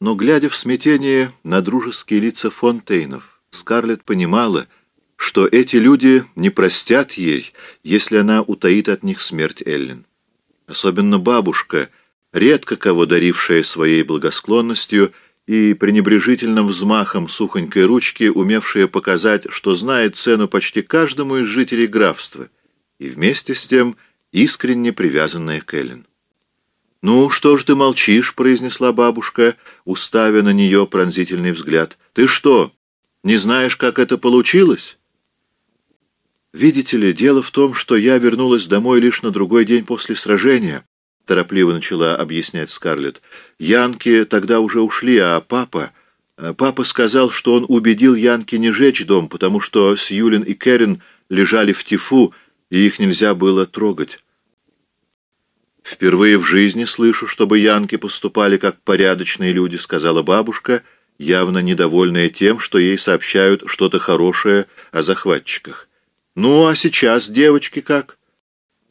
Но, глядя в смятение на дружеские лица Фонтейнов, Скарлетт понимала, что эти люди не простят ей, если она утаит от них смерть Эллен. Особенно бабушка, редко кого дарившая своей благосклонностью и пренебрежительным взмахом сухонькой ручки, умевшая показать, что знает цену почти каждому из жителей графства, и вместе с тем искренне привязанная к Эллен. «Ну, что ж ты молчишь?» — произнесла бабушка, уставя на нее пронзительный взгляд. «Ты что, не знаешь, как это получилось?» «Видите ли, дело в том, что я вернулась домой лишь на другой день после сражения», — торопливо начала объяснять Скарлетт. «Янки тогда уже ушли, а папа...» э, Папа сказал, что он убедил Янки не жечь дом, потому что Сьюлин и Керрин лежали в тифу, и их нельзя было трогать. «Впервые в жизни слышу, чтобы янки поступали как порядочные люди», — сказала бабушка, явно недовольная тем, что ей сообщают что-то хорошее о захватчиках. «Ну, а сейчас девочки как?»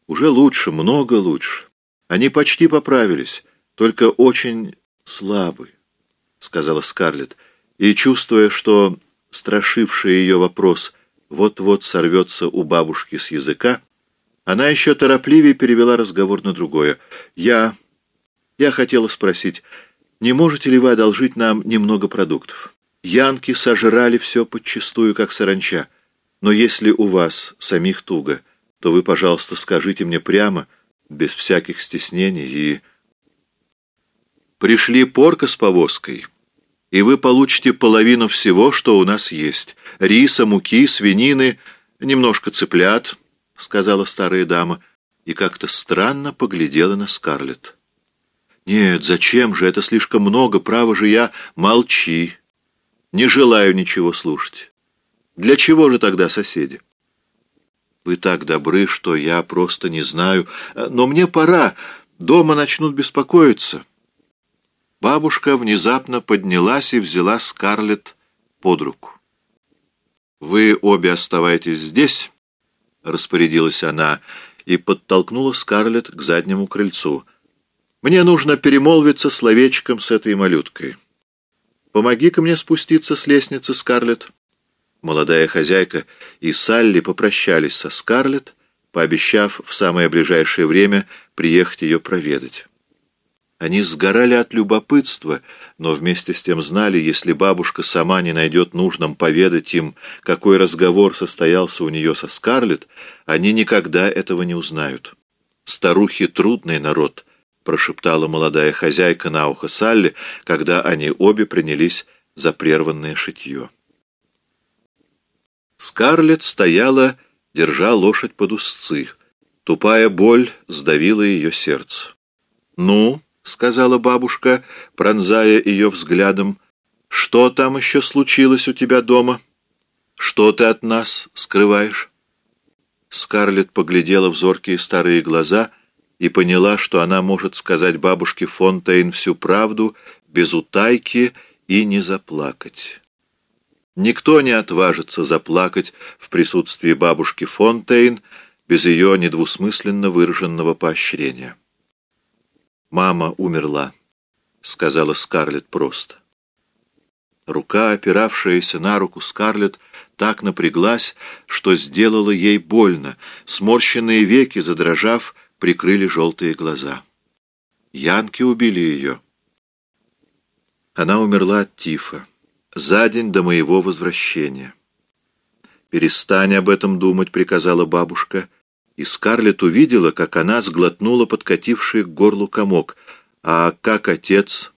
«Уже лучше, много лучше. Они почти поправились, только очень слабы», — сказала Скарлетт, и, чувствуя, что страшивший ее вопрос вот-вот сорвется у бабушки с языка, она еще торопливее перевела разговор на другое. «Я... я хотела спросить, не можете ли вы одолжить нам немного продуктов? Янки сожрали все подчистую, как саранча. Но если у вас самих туго, то вы, пожалуйста, скажите мне прямо, без всяких стеснений, и... Пришли порка с повозкой, и вы получите половину всего, что у нас есть. Риса, муки, свинины, немножко цыплят, — сказала старая дама, и как-то странно поглядела на Скарлетт. «Нет, зачем же? Это слишком много. Право же я... Молчи. Не желаю ничего слушать. Для чего же тогда соседи?» «Вы так добры, что я просто не знаю. Но мне пора. Дома начнут беспокоиться». Бабушка внезапно поднялась и взяла Скарлетт под руку. «Вы обе оставайтесь здесь» распорядилась она и подтолкнула Скарлетт к заднему крыльцу. «Мне нужно перемолвиться словечком с этой малюткой. Помоги-ка мне спуститься с лестницы, Скарлетт». Молодая хозяйка и Салли попрощались со Скарлетт, пообещав в самое ближайшее время приехать ее проведать. Они сгорали от любопытства, но вместе с тем знали, если бабушка сама не найдет нужным поведать им, какой разговор состоялся у нее со Скарлетт, они никогда этого не узнают. «Старухи — трудный народ», — прошептала молодая хозяйка на ухо Салли, когда они обе принялись за прерванное шитье. Скарлетт стояла, держа лошадь под узцы. Тупая боль сдавила ее сердце. «Ну?» — сказала бабушка, пронзая ее взглядом. «Что там еще случилось у тебя дома? Что ты от нас скрываешь?» Скарлетт поглядела в зоркие старые глаза и поняла, что она может сказать бабушке Фонтейн всю правду без утайки и не заплакать. Никто не отважится заплакать в присутствии бабушки Фонтейн без ее недвусмысленно выраженного поощрения. «Мама умерла», — сказала Скарлетт просто. Рука, опиравшаяся на руку Скарлетт, так напряглась, что сделала ей больно. Сморщенные веки, задрожав, прикрыли желтые глаза. Янки убили ее. Она умерла от тифа за день до моего возвращения. «Перестань об этом думать», — приказала бабушка, и Скарлетт увидела, как она сглотнула подкативший к горлу комок. А как отец?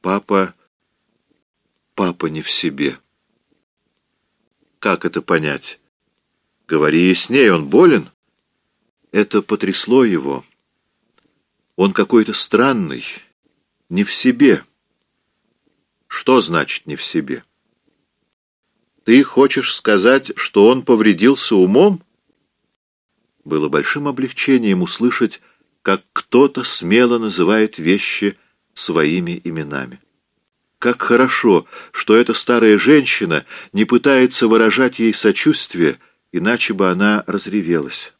Папа... Папа не в себе. Как это понять? Говори яснее, он болен? Это потрясло его. Он какой-то странный, не в себе. Что значит «не в себе»? Ты хочешь сказать, что он повредился умом? Было большим облегчением услышать, как кто-то смело называет вещи своими именами. Как хорошо, что эта старая женщина не пытается выражать ей сочувствие, иначе бы она разревелась.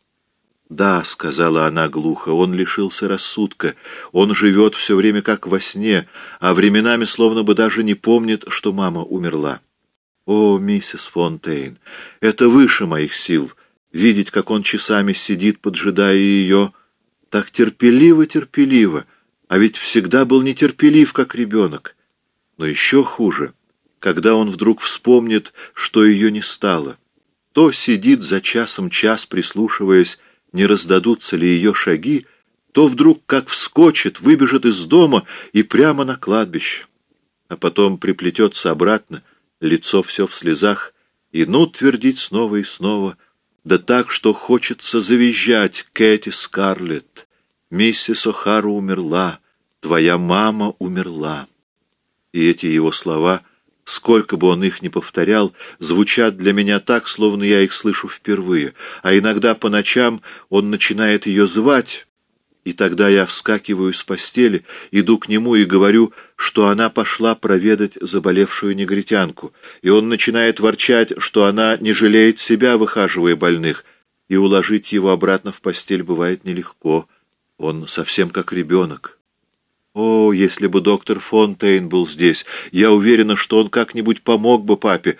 «Да», — сказала она глухо, — «он лишился рассудка. Он живет все время как во сне, а временами словно бы даже не помнит, что мама умерла». «О, миссис Фонтейн, это выше моих сил, видеть, как он часами сидит, поджидая ее, так терпеливо-терпеливо, а ведь всегда был нетерпелив, как ребенок. Но еще хуже, когда он вдруг вспомнит, что ее не стало. То сидит за часом час, прислушиваясь, не раздадутся ли ее шаги, то вдруг как вскочит, выбежит из дома и прямо на кладбище. А потом приплетется обратно, лицо все в слезах, и ну твердить снова и снова, да так, что хочется завизжать, Кэти Скарлетт, миссис О'Хара умерла, твоя мама умерла. И эти его слова, сколько бы он их ни повторял, звучат для меня так, словно я их слышу впервые, а иногда по ночам он начинает ее звать, и тогда я вскакиваю с постели, иду к нему и говорю, что она пошла проведать заболевшую негритянку, и он начинает ворчать, что она не жалеет себя, выхаживая больных, и уложить его обратно в постель бывает нелегко. Он совсем как ребенок. О, если бы доктор Фонтейн был здесь, я уверена, что он как-нибудь помог бы папе.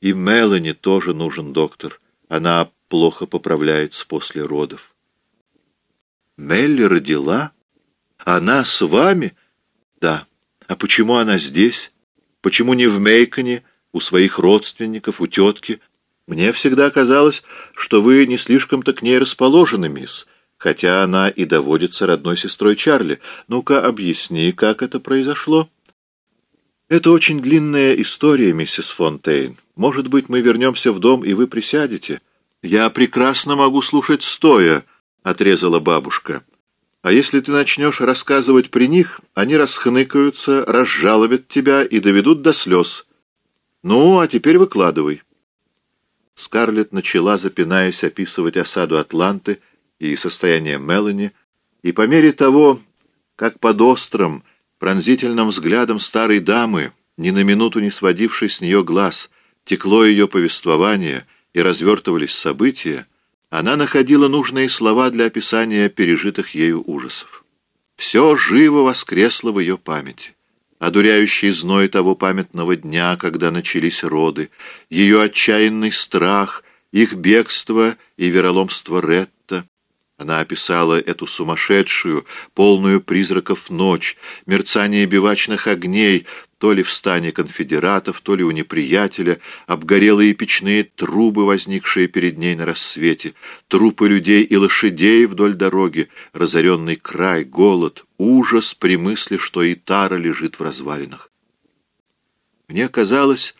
И Мелани тоже нужен доктор. Она плохо поправляется после родов. Мелли родила? Она с вами? Да. А почему она здесь? Почему не в Мейконе, у своих родственников, у тетки? Мне всегда казалось, что вы не слишком-то к ней расположены, мисс, хотя она и доводится родной сестрой Чарли. Ну-ка, объясни, как это произошло. Это очень длинная история, миссис Фонтейн. Может быть, мы вернемся в дом, и вы присядете? Я прекрасно могу слушать стоя, —— отрезала бабушка. «А если ты начнешь рассказывать при них, они расхныкаются, разжалобят тебя и доведут до слез. Ну, а теперь выкладывай». Скарлетт начала, запинаясь, описывать осаду Атланты и состояние Мелани, и по мере того, как под острым, пронзительным взглядом старой дамы, ни на минуту не сводившей с нее глаз, текло ее повествование и развертывались события, она находила нужные слова для описания пережитых ею ужасов. Все живо воскресло в ее памяти. Одуряющий зной того памятного дня, когда начались роды, ее отчаянный страх, их бегство и вероломство Ретта. Она описала эту сумасшедшую, полную призраков ночь, мерцание бивачных огней, то ли в стане конфедератов, то ли у неприятеля, обгорелые печные трубы, возникшие перед ней на рассвете, трупы людей и лошадей вдоль дороги, разоренный край, голод, ужас при мысли, что и Тара лежит в развалинах. Мне казалось,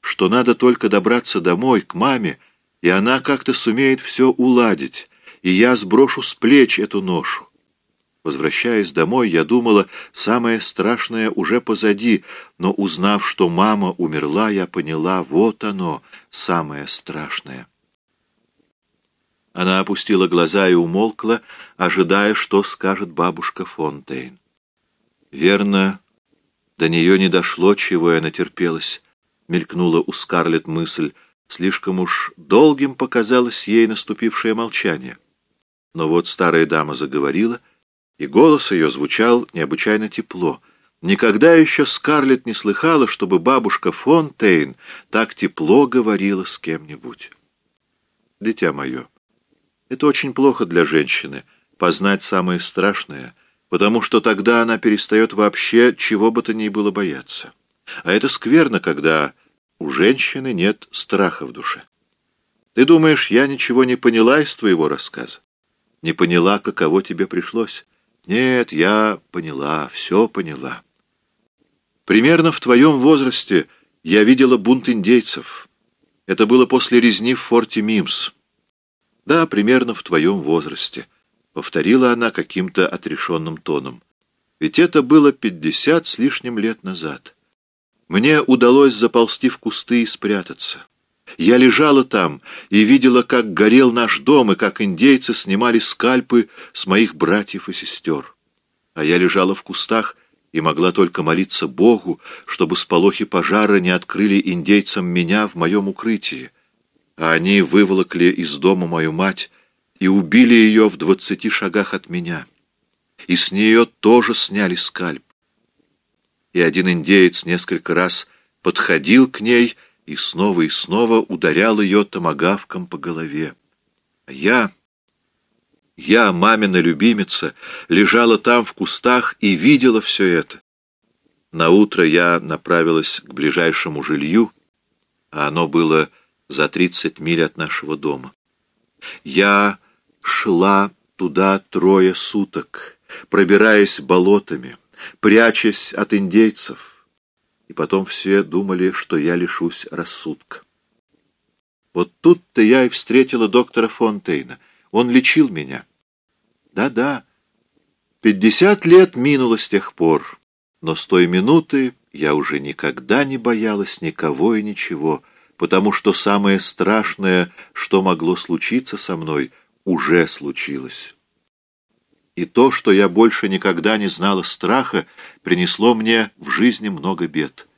что надо только добраться домой, к маме, и она как-то сумеет все уладить, и я сброшу с плеч эту ношу. Возвращаясь домой, я думала, самое страшное уже позади, но узнав, что мама умерла, я поняла, вот оно, самое страшное. Она опустила глаза и умолкла, ожидая, что скажет бабушка Фонтейн. Верно, до нее не дошло, чего я натерпелась, мелькнула у Скарлетт мысль. Слишком уж долгим показалось ей наступившее молчание. Но вот старая дама заговорила — и голос ее звучал необычайно тепло. Никогда еще Скарлетт не слыхала, чтобы бабушка Фонтейн так тепло говорила с кем-нибудь. «Дитя мое, это очень плохо для женщины, познать самое страшное, потому что тогда она перестает вообще чего бы то ни было бояться. А это скверно, когда у женщины нет страха в душе. Ты думаешь, я ничего не поняла из твоего рассказа? Не поняла, каково тебе пришлось?» Нет, я поняла, все поняла. Примерно в твоем возрасте я видела бунт индейцев. Это было после резни в форте Мимс. Да, примерно в твоем возрасте, повторила она каким-то отрешенным тоном. Ведь это было пятьдесят с лишним лет назад. Мне удалось заползти в кусты и спрятаться. Я лежала там и видела, как горел наш дом, и как индейцы снимали скальпы с моих братьев и сестер. А я лежала в кустах и могла только молиться Богу, чтобы сполохи пожара не открыли индейцам меня в моем укрытии. А они выволокли из дома мою мать, и убили ее в двадцати шагах от меня. И с нее тоже сняли скальп. И один индеец несколько раз подходил к ней и снова и снова ударял ее томагавком по голове. А я, я, мамина любимица, лежала там в кустах и видела все это. На утро я направилась к ближайшему жилью, а оно было за тридцать миль от нашего дома. Я шла туда трое суток, пробираясь болотами, прячась от индейцев, и потом все думали, что я лишусь рассудка. Вот тут-то я и встретила доктора Фонтейна. Он лечил меня. Да-да, пятьдесят лет минуло с тех пор, но с той минуты я уже никогда не боялась никого и ничего, потому что самое страшное, что могло случиться со мной, уже случилось. И то, что я больше никогда не знала страха, принесло мне в жизни много бед.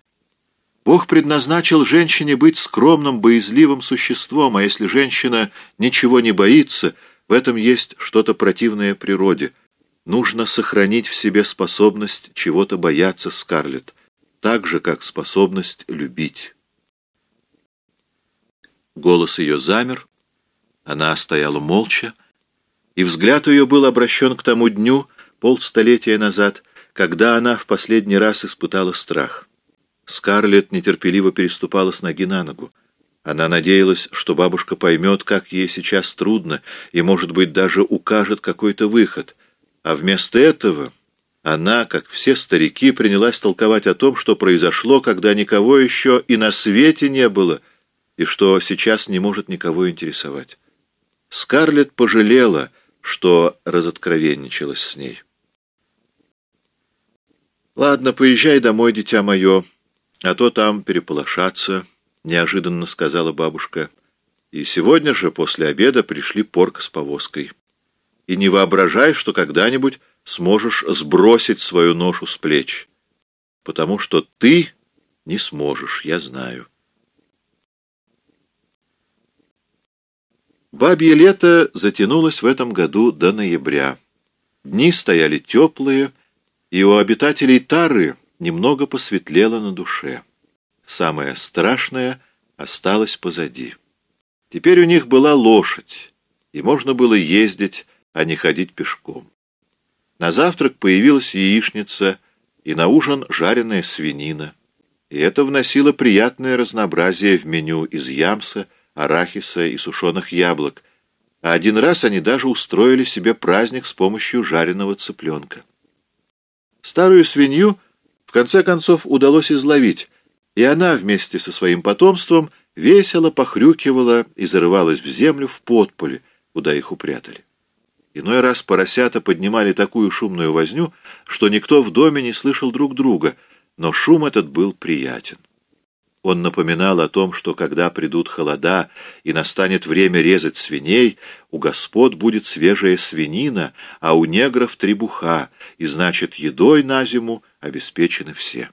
Бог предназначил женщине быть скромным, боязливым существом, а если женщина ничего не боится, в этом есть что-то противное природе. Нужно сохранить в себе способность чего-то бояться, Скарлетт, так же, как способность любить. Голос ее замер, она стояла молча, и взгляд ее был обращен к тому дню, полстолетия назад, когда она в последний раз испытала страх. Скарлетт нетерпеливо переступала с ноги на ногу. Она надеялась, что бабушка поймет, как ей сейчас трудно, и, может быть, даже укажет какой-то выход. А вместо этого она, как все старики, принялась толковать о том, что произошло, когда никого еще и на свете не было, и что сейчас не может никого интересовать. Скарлетт пожалела, что разоткровенничалась с ней. «Ладно, поезжай домой, дитя мое, а то там переполошаться», — неожиданно сказала бабушка. «И сегодня же после обеда пришли порк с повозкой. И не воображай, что когда-нибудь сможешь сбросить свою ношу с плеч, потому что ты не сможешь, я знаю». Бабье лето затянулось в этом году до ноября. Дни стояли теплые, и у обитателей Тары немного посветлело на душе. Самое страшное осталось позади. Теперь у них была лошадь, и можно было ездить, а не ходить пешком. На завтрак появилась яичница, и на ужин жареная свинина. И это вносило приятное разнообразие в меню из ямса, арахиса и сушеных яблок, а один раз они даже устроили себе праздник с помощью жареного цыпленка. Старую свинью в конце концов удалось изловить, и она вместе со своим потомством весело похрюкивала и зарывалась в землю в подполе, куда их упрятали. Иной раз поросята поднимали такую шумную возню, что никто в доме не слышал друг друга, но шум этот был приятен. Он напоминал о том, что когда придут холода и настанет время резать свиней, у господ будет свежая свинина, а у негров требуха, и значит, едой на зиму обеспечены все.